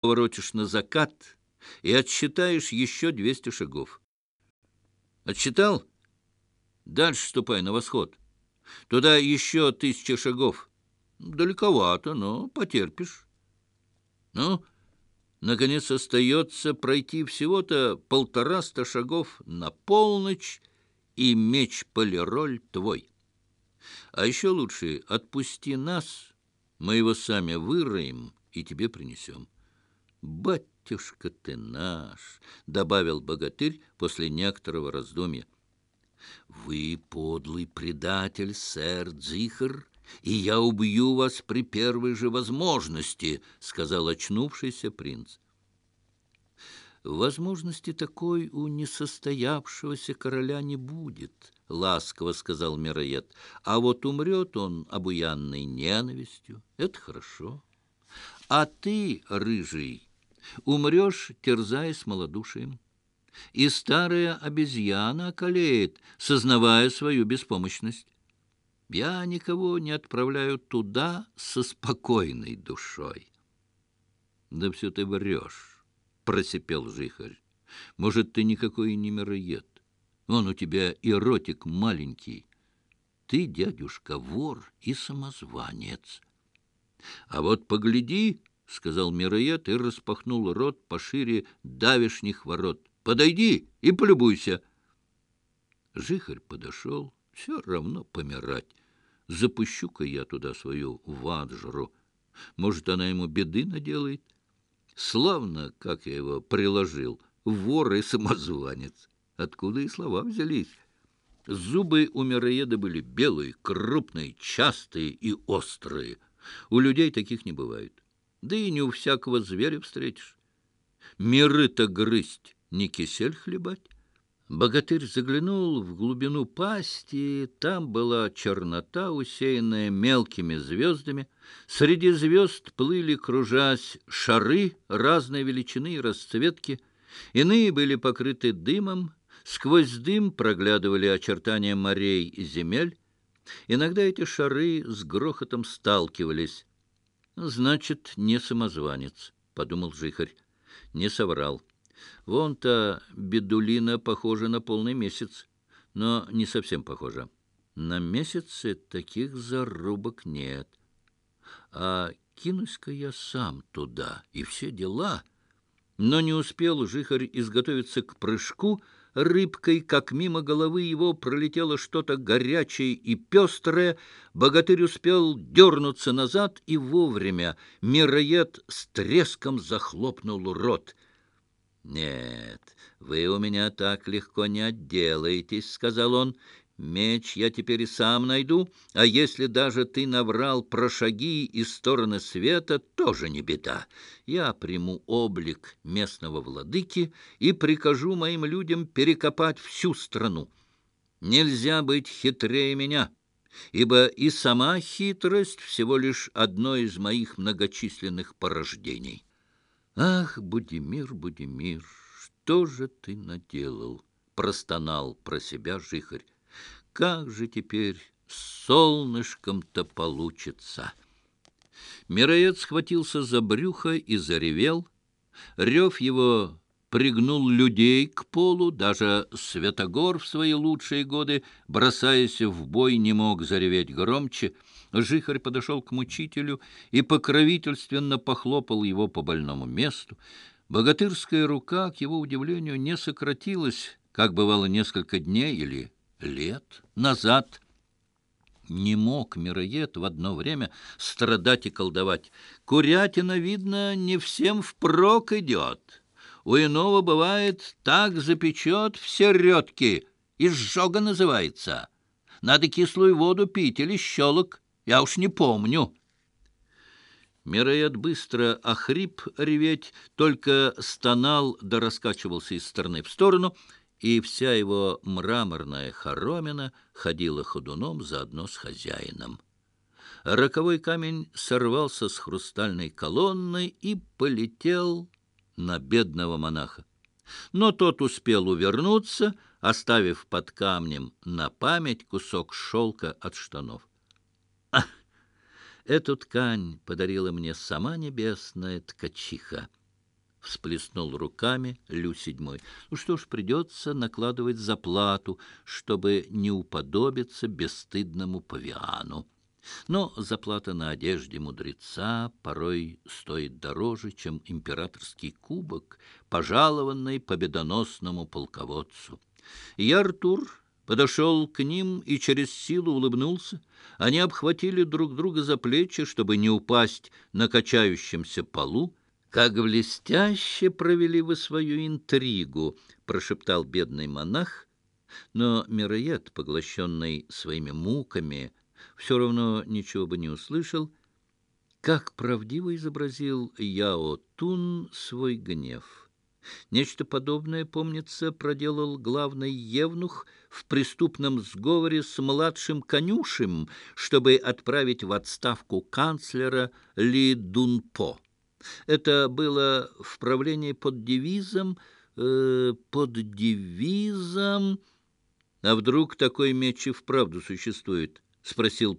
поворотишь на закат и отсчитаешь еще двести шагов. Отсчитал? Дальше ступай на восход. Туда еще тысяча шагов. Далековато, но потерпишь. Ну, наконец, остается пройти всего-то полтораста шагов на полночь, и меч полироль твой. А еще лучше отпусти нас, мы его сами выроем и тебе принесем. «Батюшка ты наш!» — добавил богатырь после некоторого раздумья. «Вы подлый предатель, сэр Дзихар, и я убью вас при первой же возможности», — сказал очнувшийся принц. «Возможности такой у несостоявшегося короля не будет», — ласково сказал Мироед. «А вот умрет он обуянной ненавистью. Это хорошо. А ты, рыжий, Умрешь, терзаясь малодушием. И старая обезьяна колеет, сознавая свою беспомощность. Я никого не отправляю туда со спокойной душой. — Да все ты врешь, — просипел жихарь. — Может, ты никакой не мироед. Он у тебя и ротик маленький. Ты, дядюшка, вор и самозванец. А вот погляди, — сказал Мироед и распахнул рот пошире давишних ворот. — Подойди и полюбуйся. Жихарь подошел. Все равно помирать. Запущу-ка я туда свою ваджру. Может, она ему беды наделает? Славно, как я его приложил, вор и самозванец. Откуда и слова взялись? Зубы у мироеда были белые, крупные, частые и острые. У людей таких не бывает да и не у всякого зверя встретишь. Миры-то грызть, не кисель хлебать. Богатырь заглянул в глубину пасти, там была чернота, усеянная мелкими звездами. Среди звезд плыли, кружась, шары разной величины и расцветки. Иные были покрыты дымом, сквозь дым проглядывали очертания морей и земель. Иногда эти шары с грохотом сталкивались. Значит, не самозванец, — подумал Жихарь. Не соврал. Вон-то бедулина похожа на полный месяц, но не совсем похожа. На месяце таких зарубок нет. А кинусь-ка я сам туда, и все дела. Но не успел Жихарь изготовиться к прыжку, — рыбкой, как мимо головы его пролетело что-то горячее и пестрое. Богатырь успел дернуться назад, и вовремя мироед с треском захлопнул рот. «Нет, вы у меня так легко не отделаетесь», — сказал он. Меч я теперь и сам найду, а если даже ты наврал про шаги и стороны света, тоже не беда. Я приму облик местного владыки и прикажу моим людям перекопать всю страну. Нельзя быть хитрее меня, ибо и сама хитрость всего лишь одно из моих многочисленных порождений. Ах, Будимир, Будимир, что же ты наделал? Простонал про себя жихарь. как же теперь солнышком-то получится? Мироед схватился за брюхо и заревел. Рев его пригнул людей к полу, даже Святогор в свои лучшие годы, бросаясь в бой, не мог зареветь громче. Жихарь подошел к мучителю и покровительственно похлопал его по больному месту. Богатырская рука, к его удивлению, не сократилась, как бывало несколько дней или лет назад не мог мироед в одно время страдать и колдовать. Курятина, видно, не всем впрок идет. У иного бывает так запечет в середке, изжога называется. Надо кислую воду пить или щелок, я уж не помню». Мироед быстро охрип реветь, только стонал да раскачивался из стороны в сторону — и вся его мраморная хоромина ходила ходуном заодно с хозяином. Роковой камень сорвался с хрустальной колонны и полетел на бедного монаха. Но тот успел увернуться, оставив под камнем на память кусок шелка от штанов. «Ах! Эту ткань подарила мне сама небесная ткачиха!» всплеснул руками Лю седьмой. Ну что ж, придется накладывать заплату, чтобы не уподобиться бесстыдному павиану. Но заплата на одежде мудреца порой стоит дороже, чем императорский кубок, пожалованный победоносному полководцу. И Артур подошел к ним и через силу улыбнулся. Они обхватили друг друга за плечи, чтобы не упасть на качающемся полу, как блестяще провели вы свою интригу!» — прошептал бедный монах. Но Мироед, поглощенный своими муками, все равно ничего бы не услышал. Как правдиво изобразил Яо Тун свой гнев! Нечто подобное, помнится, проделал главный евнух в преступном сговоре с младшим конюшем, чтобы отправить в отставку канцлера Ли Дунпо. Это было в правлении под девизом, э, под девизом... — А вдруг такой меч и вправду существует? — спросил